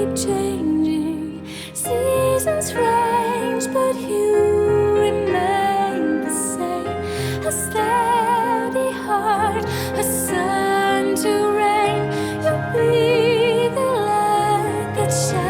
keep changing, seasons range, but you remain the same. A steady heart, a sun to rain, you'll be the light that shines.